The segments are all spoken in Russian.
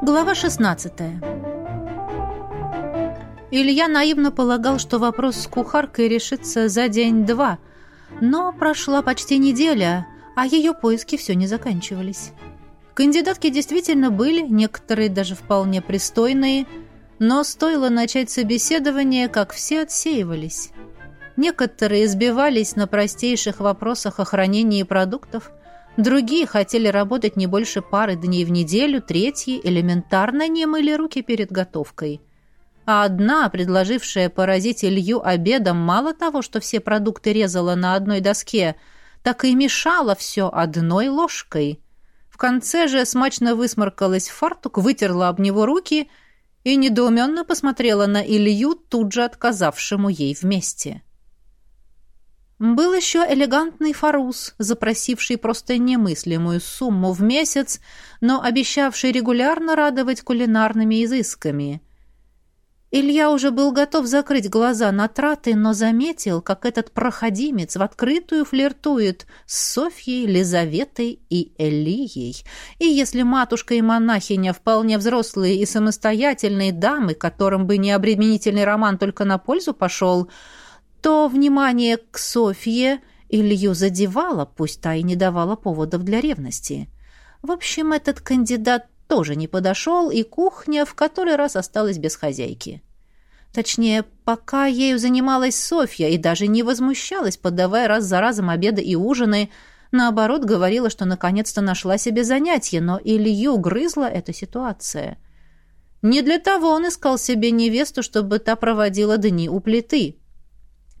Глава 16 Илья наивно полагал, что вопрос с кухаркой решится за день-два, но прошла почти неделя, а ее поиски все не заканчивались. Кандидатки действительно были, некоторые даже вполне пристойные, но стоило начать собеседование, как все отсеивались. Некоторые избивались на простейших вопросах о хранении продуктов, другие хотели работать не больше пары дней в неделю, третьи элементарно не мыли руки перед готовкой. А одна, предложившая поразить Илью обедом, мало того, что все продукты резала на одной доске, так и мешала все одной ложкой. В конце же смачно высморкалась в фартук, вытерла об него руки и недоуменно посмотрела на Илью, тут же отказавшему ей вместе. Был еще элегантный фарус, запросивший просто немыслимую сумму в месяц, но обещавший регулярно радовать кулинарными изысками. Илья уже был готов закрыть глаза на траты, но заметил, как этот проходимец в открытую флиртует с Софьей, Лизаветой и Элией. И если матушка и монахиня вполне взрослые и самостоятельные дамы, которым бы необременительный роман только на пользу пошел – то внимание к Софье Илью задевало, пусть та и не давала поводов для ревности. В общем, этот кандидат тоже не подошел, и кухня в который раз осталась без хозяйки. Точнее, пока ею занималась Софья и даже не возмущалась, подавая раз за разом обеды и ужины, наоборот, говорила, что наконец-то нашла себе занятие, но Илью грызла эта ситуация. Не для того он искал себе невесту, чтобы та проводила дни у плиты.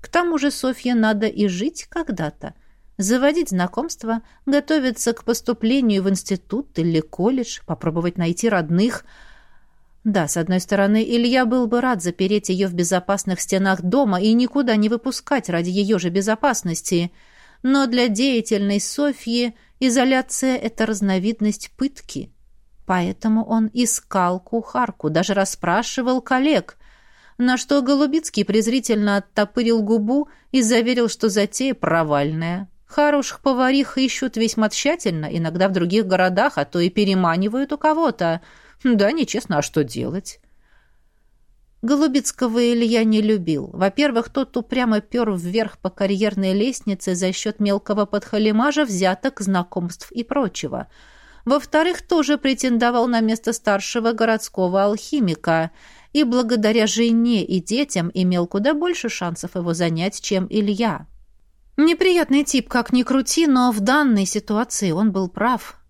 К тому же Софье надо и жить когда-то, заводить знакомства, готовиться к поступлению в институт или колледж, попробовать найти родных. Да, с одной стороны, Илья был бы рад запереть ее в безопасных стенах дома и никуда не выпускать ради ее же безопасности, но для деятельной Софьи изоляция — это разновидность пытки. Поэтому он искал кухарку, даже расспрашивал коллег — на что Голубицкий презрительно оттопырил губу и заверил, что затея провальная. Хороших поварих ищут весьма тщательно, иногда в других городах, а то и переманивают у кого-то. Да, нечестно, а что делать? Голубицкого Илья не любил. Во-первых, тот упрямо пер вверх по карьерной лестнице за счет мелкого подхалимажа, взяток, знакомств и прочего. Во-вторых, тоже претендовал на место старшего городского алхимика – и благодаря жене и детям имел куда больше шансов его занять, чем Илья. Неприятный тип, как ни крути, но в данной ситуации он был прав.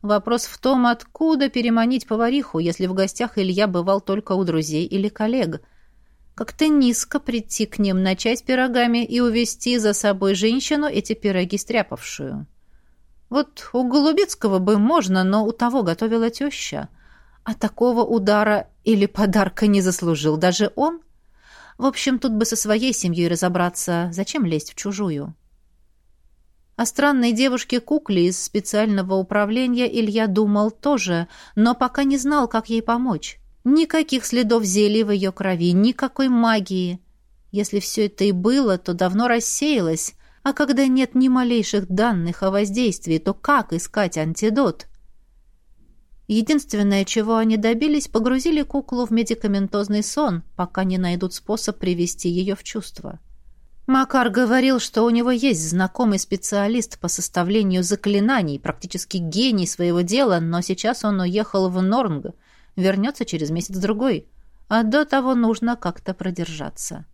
Вопрос в том, откуда переманить повариху, если в гостях Илья бывал только у друзей или коллег. Как-то низко прийти к ним, начать пирогами и увести за собой женщину, эти пироги стряпавшую. Вот у Голубецкого бы можно, но у того готовила теща. А такого удара или подарка не заслужил даже он? В общем, тут бы со своей семьей разобраться. Зачем лезть в чужую? О странной девушке-кукле из специального управления Илья думал тоже, но пока не знал, как ей помочь. Никаких следов зелий в ее крови, никакой магии. Если все это и было, то давно рассеялось, а когда нет ни малейших данных о воздействии, то как искать антидот? Единственное, чего они добились, погрузили куклу в медикаментозный сон, пока не найдут способ привести ее в чувство. Макар говорил, что у него есть знакомый специалист по составлению заклинаний, практически гений своего дела, но сейчас он уехал в Норнг, вернется через месяц-другой, а до того нужно как-то продержаться.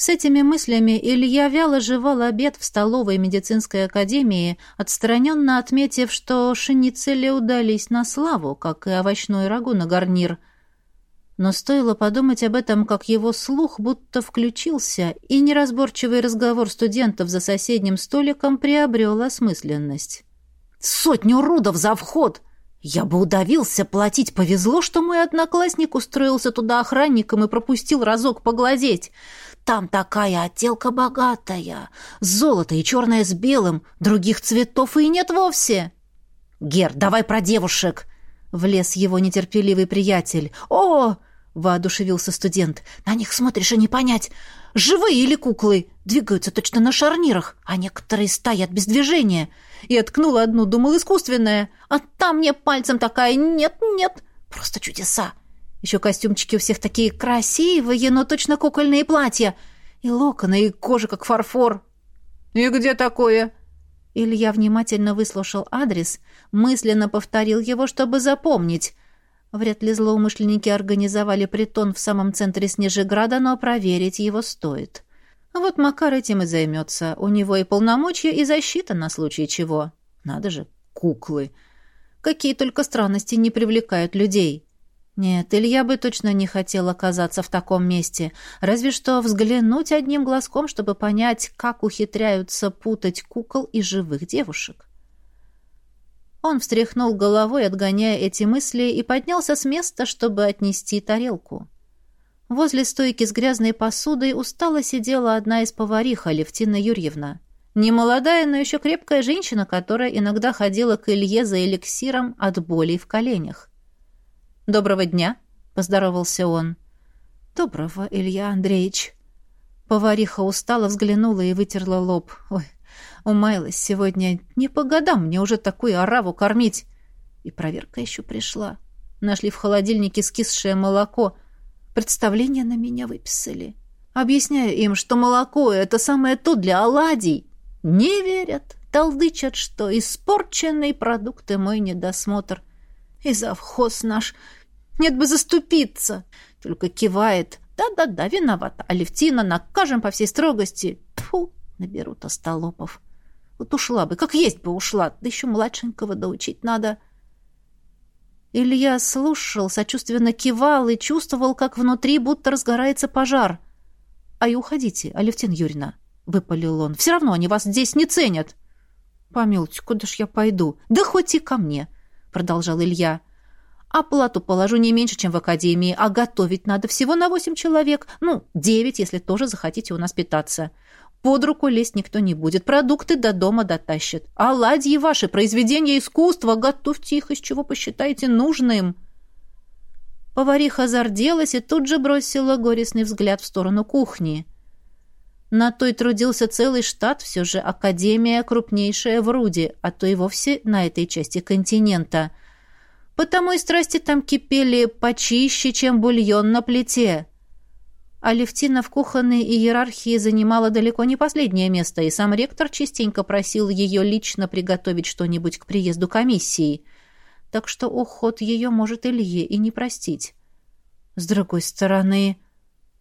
С этими мыслями Илья вяло жевал обед в столовой медицинской академии, отстраненно отметив, что шницели удались на славу, как и овощной рагу на гарнир. Но стоило подумать об этом, как его слух будто включился, и неразборчивый разговор студентов за соседним столиком приобрел осмысленность. «Сотню рудов за вход!» Я бы удавился, платить повезло, что мой одноклассник устроился туда охранником и пропустил разок поглазеть. Там такая отделка богатая. Золото и черное с белым. Других цветов и нет вовсе. Гер, давай про девушек. Влез его нетерпеливый приятель. О! Воодушевился студент. На них смотришь и не понять, живые или куклы. Двигаются точно на шарнирах, а некоторые стоят без движения. И откнула одну, думал, искусственная. А там мне пальцем такая «нет, нет». Просто чудеса! Еще костюмчики у всех такие красивые, но точно кукольные платья. И локоны, и кожа, как фарфор. «И где такое?» Илья внимательно выслушал адрес, мысленно повторил его, чтобы запомнить. Вряд ли злоумышленники организовали притон в самом центре Снежеграда, но проверить его стоит. Вот Макар этим и займется. У него и полномочия, и защита на случай чего. Надо же, куклы. Какие только странности не привлекают людей. Нет, Илья бы точно не хотел оказаться в таком месте. Разве что взглянуть одним глазком, чтобы понять, как ухитряются путать кукол и живых девушек. Он встряхнул головой, отгоняя эти мысли, и поднялся с места, чтобы отнести тарелку. Возле стойки с грязной посудой устало сидела одна из поварих, Алевтина Юрьевна. Немолодая, но еще крепкая женщина, которая иногда ходила к Илье за эликсиром от болей в коленях. «Доброго дня», — поздоровался он. «Доброго, Илья Андреевич». Повариха устало взглянула и вытерла лоб. «Ой, умаялась сегодня. Не по годам мне уже такую ораву кормить». И проверка еще пришла. Нашли в холодильнике скисшее молоко. Представление на меня выписали. Объясняю им, что молоко — это самое то для оладий. Не верят. Толдычат, что испорченные продукты мой недосмотр. И завхоз наш нет бы заступиться. Только кивает. Да-да-да, виновата. Алевтина, накажем по всей строгости. Тьфу, наберут остолопов. Вот ушла бы, как есть бы ушла. Да еще младшенького доучить надо. Илья слушал, сочувственно кивал и чувствовал, как внутри будто разгорается пожар. «А и уходите, Алевтина Юрьевна», — выпалил он. «Все равно они вас здесь не ценят». «Помилуйте, куда ж я пойду?» «Да хоть и ко мне», — продолжал Илья. Оплату положу не меньше, чем в академии, а готовить надо всего на восемь человек. Ну, девять, если тоже захотите у нас питаться. Под руку лезть никто не будет, продукты до дома дотащат. Оладьи ваши, произведения искусства, готовьте их, из чего посчитаете нужным». Повариха зарделась и тут же бросила горестный взгляд в сторону кухни. На той трудился целый штат, все же академия крупнейшая в Руде, а то и вовсе на этой части континента – Потому и страсти там кипели почище, чем бульон на плите. Алевтина в кухонной иерархии занимала далеко не последнее место, и сам ректор частенько просил ее лично приготовить что-нибудь к приезду комиссии. Так что уход ее может Илье и не простить. С другой стороны...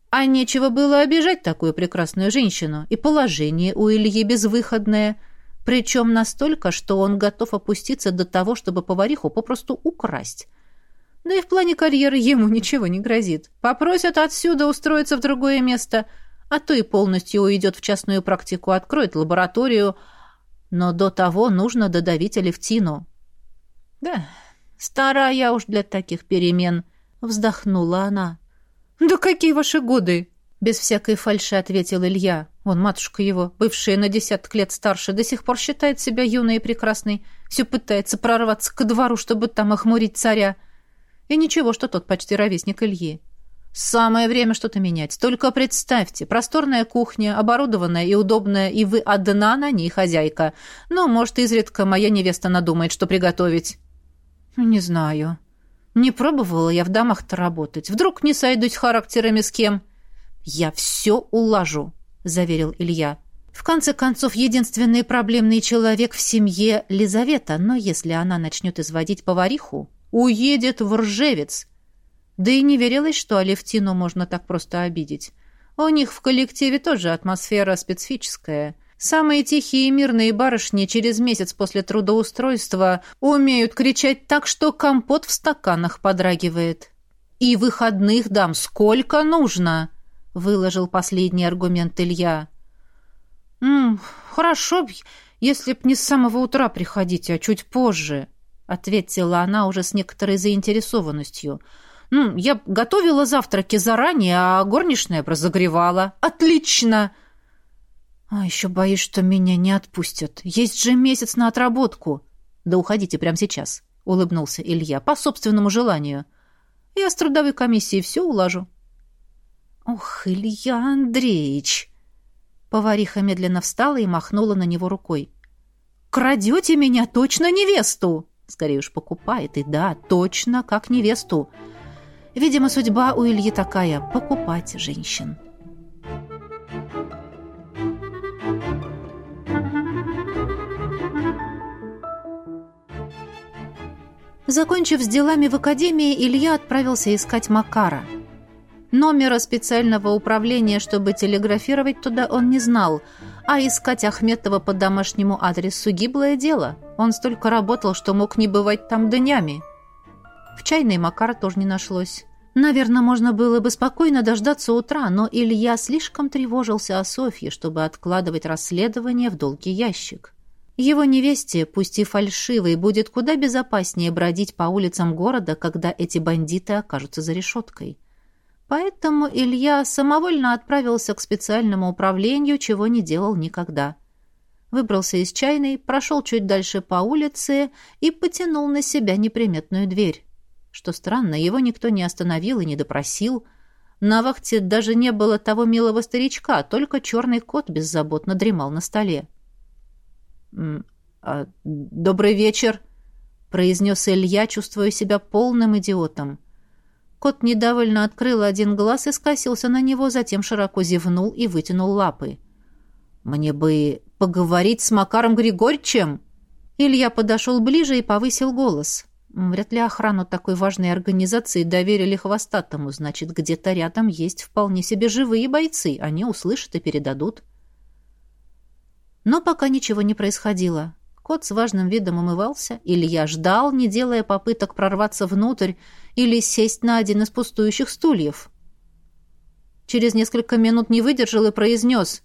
А нечего было обижать такую прекрасную женщину, и положение у Ильи безвыходное — причем настолько, что он готов опуститься до того, чтобы повариху попросту украсть. Да и в плане карьеры ему ничего не грозит. Попросят отсюда устроиться в другое место, а то и полностью уйдет в частную практику, откроет лабораторию. Но до того нужно додавить Алевтину. «Да, старая я уж для таких перемен», — вздохнула она. «Да какие ваши годы!» Без всякой фальши ответил Илья. Вон матушка его, бывшая на десяток лет старше, до сих пор считает себя юной и прекрасной. Все пытается прорваться к двору, чтобы там охмурить царя. И ничего, что тот почти ровесник Ильи. Самое время что-то менять. Только представьте, просторная кухня, оборудованная и удобная, и вы одна на ней хозяйка. Ну, может, изредка моя невеста надумает, что приготовить. Не знаю. Не пробовала я в дамах-то работать. Вдруг не сойдусь характерами с кем? — «Я все улажу», — заверил Илья. «В конце концов, единственный проблемный человек в семье — Лизавета, но если она начнет изводить повариху, уедет в Ржевец». Да и не верилось, что Алевтину можно так просто обидеть. У них в коллективе тоже атмосфера специфическая. Самые тихие и мирные барышни через месяц после трудоустройства умеют кричать так, что компот в стаканах подрагивает. И выходных дам сколько нужно выложил последний аргумент Илья. «М, хорошо б, если б не с самого утра приходить, а чуть позже», ответила она уже с некоторой заинтересованностью. «Ну, я готовила завтраки заранее, а горничная разогревала. Отлично!» «А еще боюсь, что меня не отпустят. Есть же месяц на отработку». «Да уходите прямо сейчас», — улыбнулся Илья, по собственному желанию. «Я с трудовой комиссией все улажу». «Ох, Илья Андреевич!» Повариха медленно встала и махнула на него рукой. «Крадете меня точно невесту!» Скорее уж покупает, и да, точно, как невесту. Видимо, судьба у Ильи такая — покупать женщин. Закончив с делами в академии, Илья отправился искать Макара. Номера специального управления, чтобы телеграфировать туда, он не знал, а искать Ахметова по домашнему адресу гиблое дело. Он столько работал, что мог не бывать там днями. В чайной Макара тоже не нашлось. Наверное, можно было бы спокойно дождаться утра, но Илья слишком тревожился о Софье, чтобы откладывать расследование в долгий ящик. Его невесте, пусть и фальшивой, будет куда безопаснее бродить по улицам города, когда эти бандиты окажутся за решеткой. Поэтому Илья самовольно отправился к специальному управлению, чего не делал никогда. Выбрался из чайной, прошел чуть дальше по улице и потянул на себя неприметную дверь. Что странно, его никто не остановил и не допросил. На вахте даже не было того милого старичка, только черный кот беззаботно дремал на столе. А, «Добрый вечер», — произнес Илья, чувствуя себя полным идиотом. Кот недовольно открыл один глаз и скосился на него, затем широко зевнул и вытянул лапы. «Мне бы поговорить с Макаром Григорьевичем!» Илья подошел ближе и повысил голос. Вряд ли охрану такой важной организации доверили хвостатому, значит, где-то рядом есть вполне себе живые бойцы, они услышат и передадут. Но пока ничего не происходило. Кот с важным видом умывался, Илья ждал, не делая попыток прорваться внутрь или сесть на один из пустующих стульев. Через несколько минут не выдержал и произнес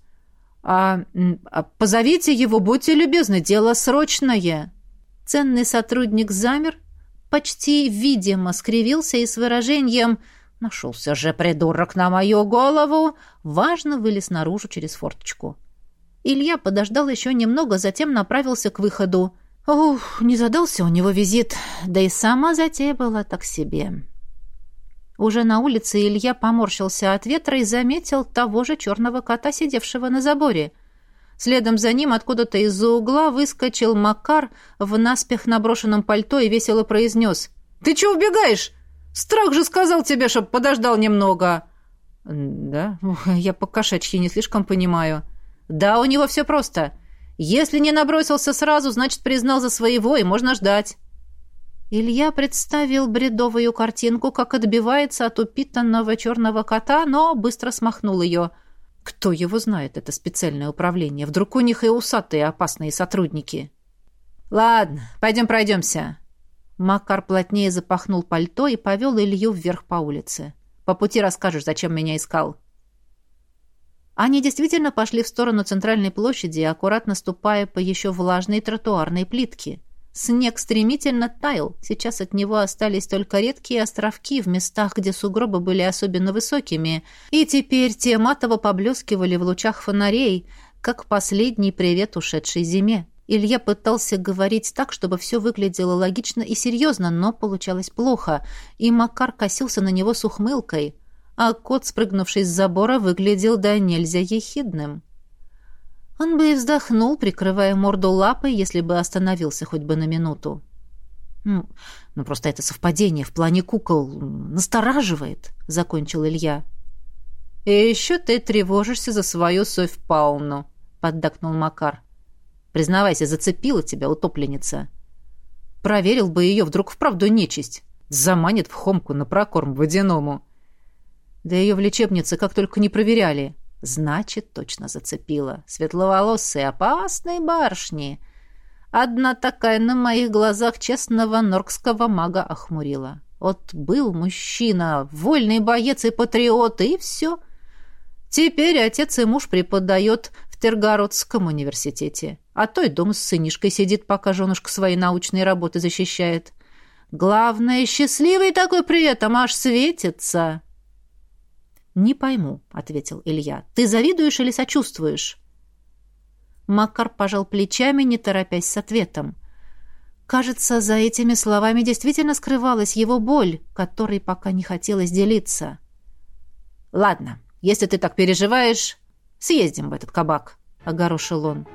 «А, а позовите его, будьте любезны, дело срочное». Ценный сотрудник замер, почти видимо скривился и с выражением «Нашелся же придурок на мою голову!» важно вылез наружу через форточку. Илья подождал еще немного, затем направился к выходу. Ух, не задался у него визит, да и сама затея была так себе. Уже на улице Илья поморщился от ветра и заметил того же черного кота, сидевшего на заборе. Следом за ним откуда-то из-за угла выскочил Макар в наспех наброшенном пальто и весело произнес. «Ты чего убегаешь? Страх же сказал тебе, чтоб подождал немного!» «Да? Я по-кошачьи не слишком понимаю». Да, у него все просто. Если не набросился сразу, значит, признал за своего, и можно ждать. Илья представил бредовую картинку, как отбивается от упитанного черного кота, но быстро смахнул ее. Кто его знает, это специальное управление. Вдруг у них и усатые опасные сотрудники. «Ладно, пойдем пройдемся». Макар плотнее запахнул пальто и повел Илью вверх по улице. «По пути расскажешь, зачем меня искал». Они действительно пошли в сторону центральной площади, аккуратно ступая по еще влажной тротуарной плитке. Снег стремительно таял, сейчас от него остались только редкие островки в местах, где сугробы были особенно высокими, и теперь те матово поблескивали в лучах фонарей, как последний привет ушедшей зиме. Илья пытался говорить так, чтобы все выглядело логично и серьезно, но получалось плохо, и Макар косился на него с ухмылкой – а кот, спрыгнувший с забора, выглядел да нельзя ехидным. Он бы и вздохнул, прикрывая морду лапой, если бы остановился хоть бы на минуту. «Ну, ну просто это совпадение в плане кукол настораживает», — закончил Илья. «И еще ты тревожишься за свою Софь Пауну», — поддакнул Макар. «Признавайся, зацепила тебя утопленница. Проверил бы ее, вдруг вправду нечисть. Заманит в хомку на прокорм водяному». Да ее в лечебнице как только не проверяли. Значит, точно зацепила. Светловолосые, опасные барышни. Одна такая на моих глазах честного норкского мага охмурила. Вот был мужчина, вольный боец и патриот, и все. Теперь отец и муж преподает в Тергородском университете. А то и дом с сынишкой сидит, пока женушка свои научные работы защищает. Главное, счастливый такой при этом аж светится. «Не пойму», — ответил Илья. «Ты завидуешь или сочувствуешь?» Макар пожал плечами, не торопясь с ответом. Кажется, за этими словами действительно скрывалась его боль, которой пока не хотелось делиться. «Ладно, если ты так переживаешь, съездим в этот кабак», — огорошил он.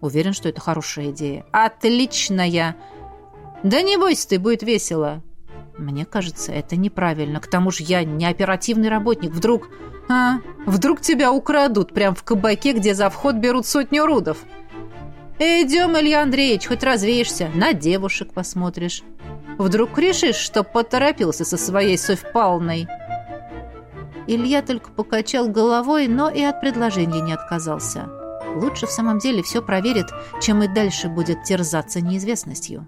«Уверен, что это хорошая идея». «Отличная!» Да не бойся ты, будет весело. Мне кажется, это неправильно. К тому же я не оперативный работник. Вдруг... А, вдруг тебя украдут прямо в кабаке, где за вход берут сотню рудов. Идем, Илья Андреевич, хоть развеешься, на девушек посмотришь. Вдруг решишь, что поторопился со своей Софь Павловной. Илья только покачал головой, но и от предложения не отказался. Лучше в самом деле все проверит, чем и дальше будет терзаться неизвестностью.